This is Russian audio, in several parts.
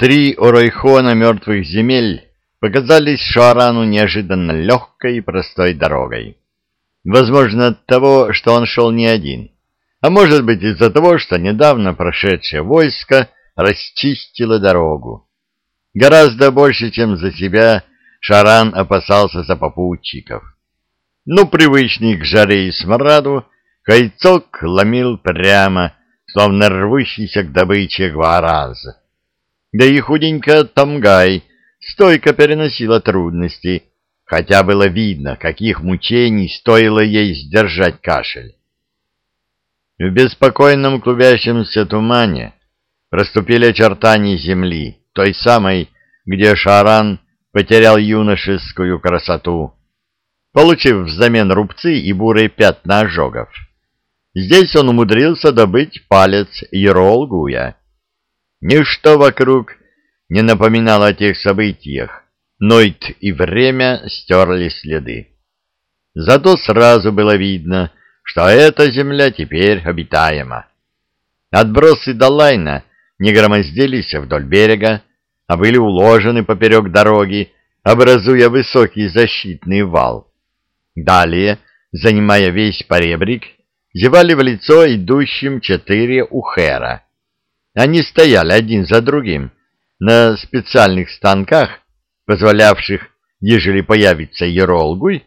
Три оройхона мертвых земель показались Шуарану неожиданно легкой и простой дорогой. Возможно, от того, что он шел не один, а может быть из-за того, что недавно прошедшее войско расчистило дорогу. Гораздо больше, чем за себя, Шаран опасался за попутчиков. Но привычный к жаре и смраду, кольцок ломил прямо, словно рвущийся к добыче гвараз. Да и худенькая Тамгай стойко переносила трудности, хотя было видно, каких мучений стоило ей сдержать кашель. В беспокойном клубящемся тумане проступили очертания земли, той самой, где Шаран потерял юношескую красоту, получив взамен рубцы и бурые пятна ожогов. Здесь он умудрился добыть палец Еролгуя. Ничто вокруг не напоминало о тех событиях, Нойт и время стерли следы. Зато сразу было видно, что эта земля теперь обитаема. Отбросы Далайна не громоздились вдоль берега, а были уложены поперек дороги, образуя высокий защитный вал. Далее, занимая весь поребрик, зевали в лицо идущим четыре ухера. Они стояли один за другим на специальных станках, позволявших, ежели появится Еролгуй,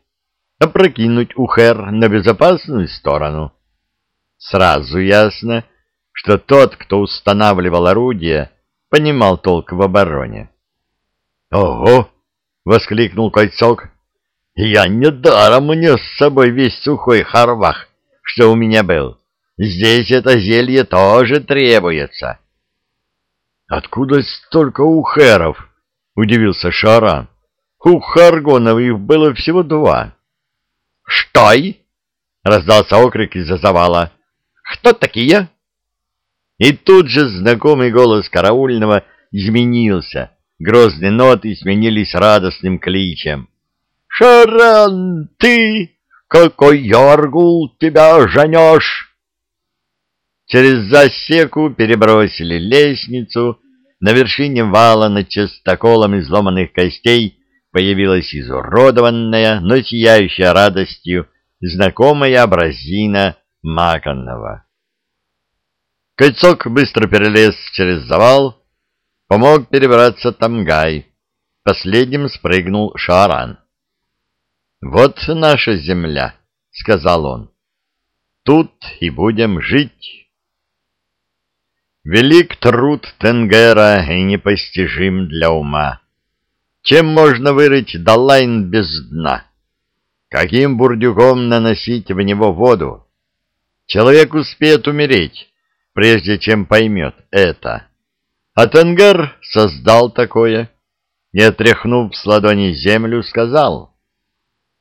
опрокинуть Ухер на безопасную сторону. Сразу ясно, что тот, кто устанавливал орудие, понимал толк в обороне. «Ого!» — воскликнул Кольцок. «Я недаром унес с собой весь сухой харвах, что у меня был. Здесь это зелье тоже требуется». «Откуда столько ухеров?» — удивился Шаран. У Харгонов их было всего два. «Штой!» — раздался окрик из-за завала. «Кто такие?» И тут же знакомый голос караульного изменился. Грозные ноты сменились радостным кличем. «Шаран, ты! Какой Йоргул тебя женешь!» Через засеку перебросили лестницу, на вершине вала над частоколом изломанных костей появилась изуродованная, но сияющая радостью знакомая образина Маканова. Кольцок быстро перелез через завал, помог перебраться Тамгай. Последним спрыгнул Шаран. «Вот наша земля», — сказал он. «Тут и будем жить». Велик труд Тенгера и непостижим для ума. Чем можно вырыть Далайн без дна? Каким бурдюком наносить в него воду? Человек успеет умереть, прежде чем поймет это. А Тенгер создал такое, и, отряхнув с ладони землю, сказал,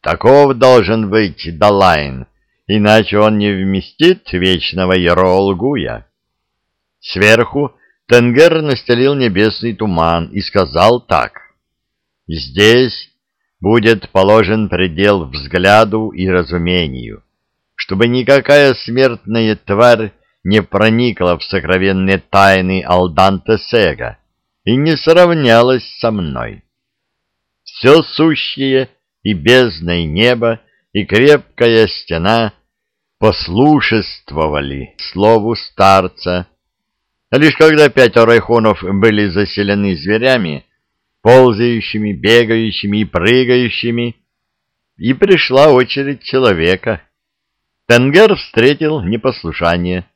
«Таков должен быть Далайн, иначе он не вместит вечного Еролгуя». Сверху Тенгер настелил небесный туман и сказал так. «Здесь будет положен предел взгляду и разумению, чтобы никакая смертная тварь не проникла в сокровенные тайны Алданте Сега и не сравнялась со мной. Все сущее и бездна, и небо, и крепкая стена послушествовали слову старца, Лишь когда пять райхонов были заселены зверями, ползающими, бегающими и прыгающими, и пришла очередь человека. Тенгер встретил непослушание.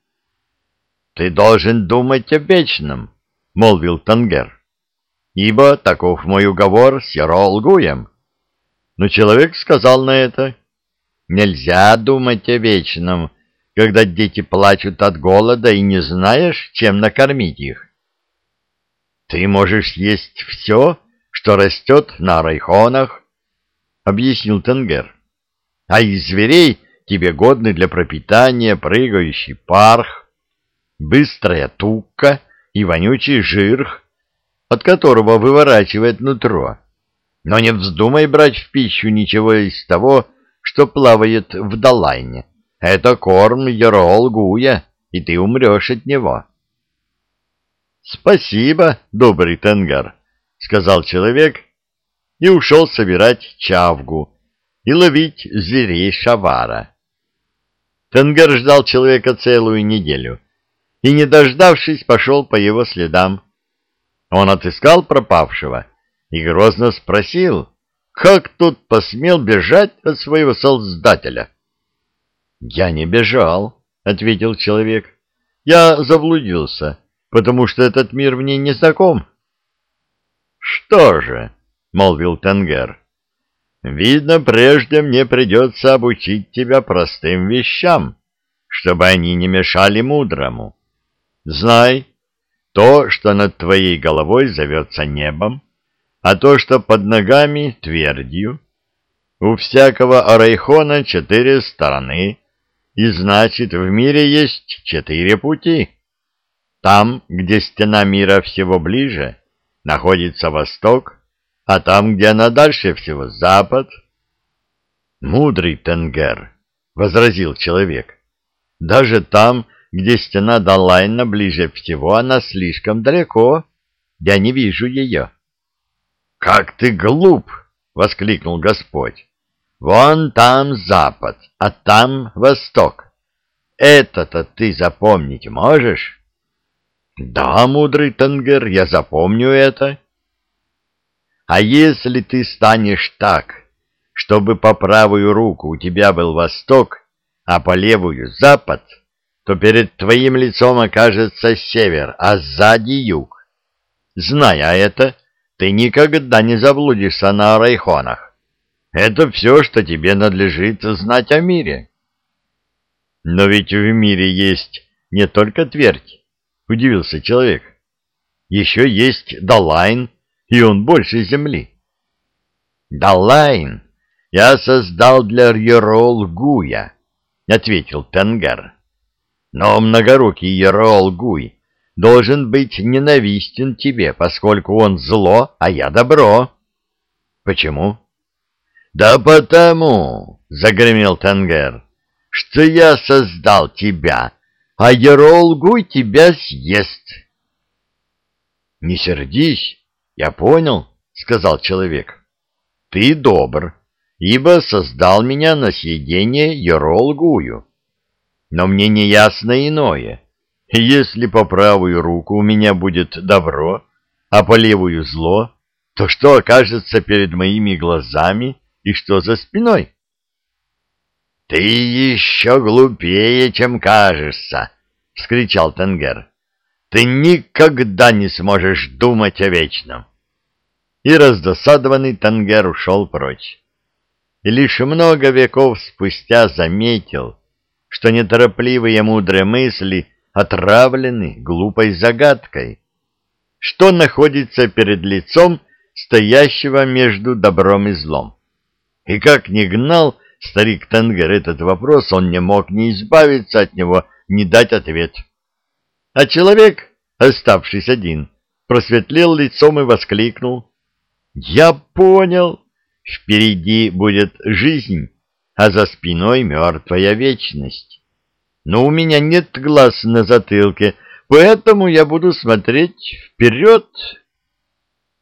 — Ты должен думать о вечном, — молвил Тенгер, — ибо таков мой уговор с Яролгуем. Но человек сказал на это, — нельзя думать о вечном, когда дети плачут от голода и не знаешь, чем накормить их. Ты можешь есть все, что растет на райхонах, — объяснил Тенгер. А из зверей тебе годны для пропитания прыгающий парх, быстрая тукка и вонючий жирх, от которого выворачивает нутро. Но не вздумай брать в пищу ничего из того, что плавает в долайне. Это корм Ярол Гуя, и ты умрешь от него. Спасибо, добрый Тенгар, сказал человек и ушел собирать чавгу и ловить зверей шавара. Тенгар ждал человека целую неделю и, не дождавшись, пошел по его следам. Он отыскал пропавшего и грозно спросил, как тот посмел бежать от своего создателя. — Я не бежал, — ответил человек. — Я заблудился потому что этот мир мне не знаком. — Что же, — молвил Тенгер, — видно, прежде мне придется обучить тебя простым вещам, чтобы они не мешали мудрому. Знай, то, что над твоей головой зовется небом, а то, что под ногами — твердью. У всякого арайхона четыре стороны, и значит, в мире есть четыре пути. Там, где стена мира всего ближе, находится восток, а там, где она дальше всего, запад. Мудрый Тенгер, — возразил человек, — даже там, где стена Далайна ближе всего, она слишком далеко. Я не вижу ее. — Как ты глуп! — воскликнул Господь. — Вон там запад, а там восток. Это-то ты запомнить можешь? Да, мудрый Тенгер, я запомню это. А если ты станешь так, чтобы по правую руку у тебя был восток, а по левую — запад, то перед твоим лицом окажется север, а сзади — юг. Зная это, ты никогда не заблудишься на райхонах. Это все, что тебе надлежит знать о мире. Но ведь в мире есть не только твердь, — удивился человек. «Еще есть Далайн, и он больше земли». «Далайн я создал для Ерол Гуя», — ответил Тенгар. «Но многорукий Ерол Гуй должен быть ненавистен тебе, поскольку он зло, а я добро». «Почему?» «Да потому», — загремел Тенгер, — «что я создал тебя» а Еролгуй тебя съест. — Не сердись, я понял, — сказал человек. — Ты добр, ибо создал меня на съедение Еролгую. Но мне не ясно иное. Если по правую руку у меня будет добро, а по левую зло, то что окажется перед моими глазами и что за спиной? — Ты еще глупее, чем кажешься, — вскричал Тенгер. — Ты никогда не сможешь думать о вечном. И раздосадованный Тенгер ушел прочь. И лишь много веков спустя заметил, что неторопливые мудрые мысли отравлены глупой загадкой, что находится перед лицом стоящего между добром и злом. И как ни гнал старик Тенгер этот вопрос, он не мог не избавиться от него, не дать ответ. А человек, оставшись один, просветлел лицом и воскликнул. «Я понял! Впереди будет жизнь, а за спиной мертвая вечность. Но у меня нет глаз на затылке, поэтому я буду смотреть вперед